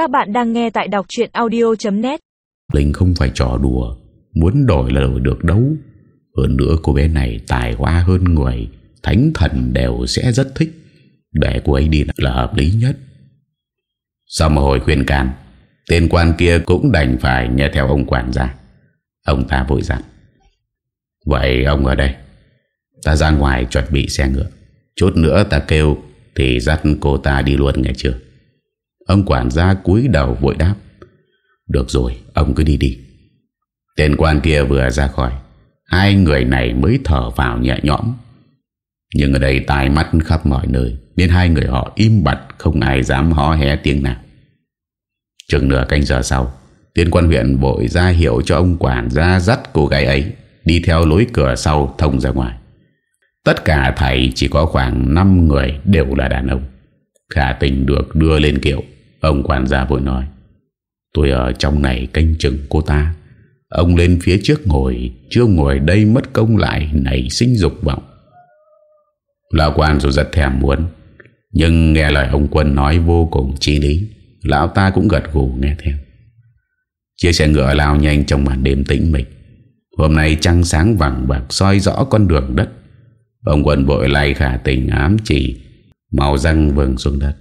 Các bạn đang nghe tại đọc chuyện audio.net Linh không phải trò đùa, Muốn đổi là đổi được đâu. Hơn nữa cô bé này tài hoa hơn người, Thánh thần đều sẽ rất thích. Để cô ấy đi là hợp lý nhất. Sau một hồi khuyên can, Tên quan kia cũng đành phải nghe theo ông quản gia. Ông ta vội dặn, Vậy ông ở đây. Ta ra ngoài chuẩn bị xe ngựa. Chút nữa ta kêu Thì dắt cô ta đi luôn nghe chưa? Ông quản gia cúi đầu vội đáp. Được rồi, Ông cứ đi đi. Tên quan kia vừa ra khỏi. Hai người này mới thở vào nhẹ nhõm. Nhưng ở đây tai mắt khắp mọi nơi, Nên hai người họ im bặt, Không ai dám hó hé tiếng nào. Chừng nửa canh giờ sau, Tiên quan huyện vội ra hiệu cho ông quản gia dắt cô gái ấy Đi theo lối cửa sau thông ra ngoài. Tất cả thầy chỉ có khoảng 5 người đều là đàn ông. Khả tình được đưa lên kiệu. Ông quản gia vội nói, Tôi ở trong này canh chừng cô ta. Ông lên phía trước ngồi, Chưa ngồi đây mất công lại Nảy sinh dục vọng. Lão quan dù rất thèm muốn, Nhưng nghe lời ông quân nói vô cùng chi lý, Lão ta cũng gật gù nghe theo. Chia xe ngựa lao nhanh trong màn đêm tĩnh mịch. Hôm nay trăng sáng vàng bạc soi rõ con đường đất. Ông quân vội lay khả tình ám chỉ Màu răng vừng xuống đất.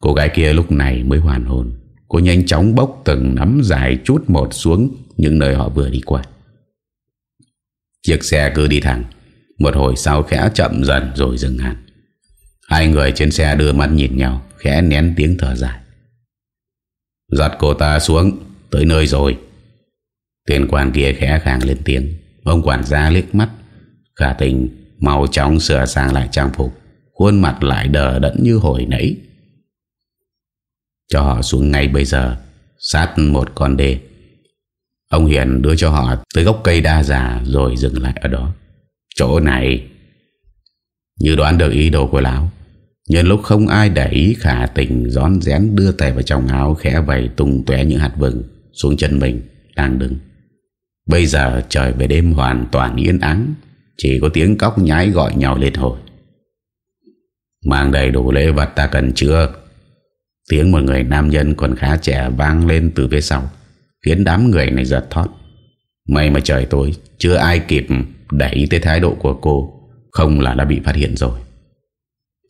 Cô gái kia lúc này mới hoàn hồn. Cô nhanh chóng bốc từng nắm dài chút một xuống Những nơi họ vừa đi qua. Chiếc xe cứ đi thẳng. Một hồi sau khẽ chậm dần rồi dừng hẳn. Hai người trên xe đưa mắt nhìn nhau, Khẽ nén tiếng thở dài. Giặt cô ta xuống, Tới nơi rồi. Tiền quan kia khẽ khàng lên tiếng. Ông quản gia liếc mắt, Khả tình mau chóng sửa sang lại trang phục. Khuôn mặt lại đờ đẫn như hồi nãy. Cho họ xuống ngay bây giờ, Sát một con đê. Ông Hiền đưa cho họ tới gốc cây đa già Rồi dừng lại ở đó. Chỗ này, Như đoán được ý đồ của lão, Nhân lúc không ai để ý khả tình Gión rén đưa tay vào trong áo Khẽ vầy tung tué những hạt vừng Xuống chân mình đang đứng. Bây giờ trời về đêm hoàn toàn yên ắng, Chỉ có tiếng cóc nhái gọi nhau lên hồi. Mang đầy đủ lễ vật ta cần chưa? Tiếng một người nam nhân còn khá trẻ vang lên từ phía sau, Khiến đám người này giật thoát May mà trời tối, Chưa ai kịp để ý tới thái độ của cô, Không là đã bị phát hiện rồi.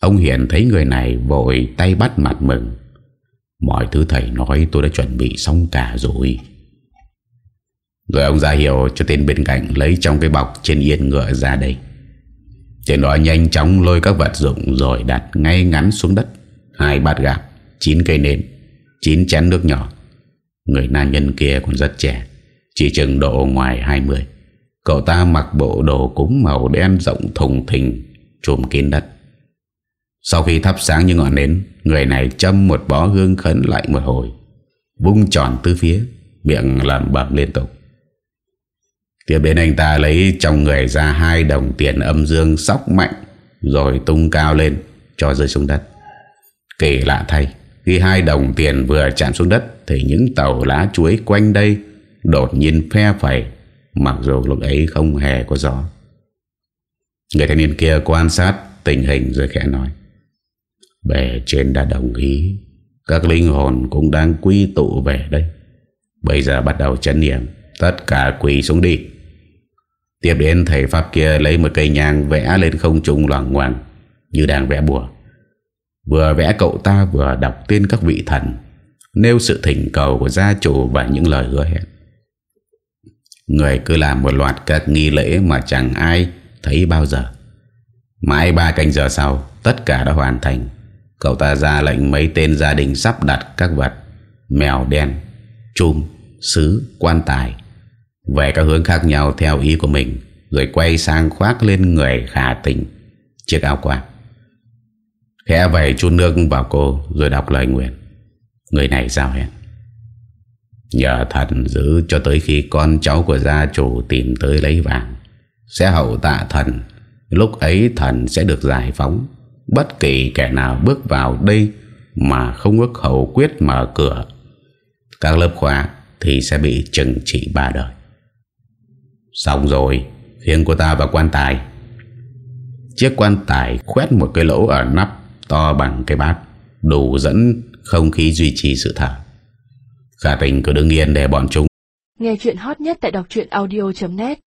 Ông Hiển thấy người này vội tay bắt mặt mừng. Mọi thứ thầy nói tôi đã chuẩn bị xong cả rồi. Rồi ông ra hiệu cho tên bên cạnh Lấy trong cái bọc trên yên ngựa ra đây. Trên đó nhanh chóng lôi các vật dụng Rồi đặt ngay ngắn xuống đất. Hai bát gạo chín cây nến, chín chén nước nhỏ. Người nam nhân kia còn rất trẻ, Chỉ chừng độ ngoài 20 Cậu ta mặc bộ đồ cúng màu đen rộng thùng thình Trùm kín đất. Sau khi thắp sáng những ngọn nến, Người này châm một bó hương khấn lại một hồi, Vung tròn tư phía, Miệng làm bạc liên tục. Tiếp đến anh ta lấy trong người ra hai đồng tiền âm dương sóc mạnh, Rồi tung cao lên, cho rơi xuống đất. Kỳ lạ thay, Khi hai đồng tiền vừa chạm xuống đất, Thì những tàu lá chuối quanh đây Đột nhiên phe phẩy, Mặc dù lúc ấy không hề có gió. Người thanh niên kia quan sát tình hình rồi khẽ nói, Bề trên đã đồng ý, Các linh hồn cũng đang quy tụ về đây. Bây giờ bắt đầu chấn niệm, Tất cả quỳ xuống đi. Tiếp đến thầy Pháp kia lấy một cây nhang vẽ lên không trung loảng ngoằng Như đang vẽ bùa. Vừa vẽ cậu ta vừa đọc tên các vị thần, Nêu sự thỉnh cầu của gia chủ và những lời hứa hẹn. Người cứ làm một loạt các nghi lễ mà chẳng ai thấy bao giờ. Mãi ba canh giờ sau, Tất cả đã hoàn thành. Cậu ta ra lệnh mấy tên gia đình sắp đặt các vật, Mèo đen, Chum, Sứ, Quan tài về các hướng khác nhau theo ý của mình, Rồi quay sang khoác lên người khả tình, Chiếc áo quạt. Khẽ vầy chút nước vào cô, Rồi đọc lời nguyện. Người này giao hẹn. Nhờ thần giữ cho tới khi con cháu của gia chủ tìm tới lấy vàng, Sẽ hậu tạ thần. Lúc ấy thần sẽ được giải phóng. Bất kỳ kẻ nào bước vào đây Mà không ước hậu quyết mở cửa, Các lớp khóa Thì sẽ bị trừng trị ba đời. Xong rồi Khiêng cô ta vào quan tài. Chiếc quan tài khoét một cái lỗ ở nắp To bằng cái bát, Đủ dẫn Không khí duy trì sự thở. Khả tình cứ đứng yên để bọn chúng. Nghe chuyện hot nhất tại đọc audio.net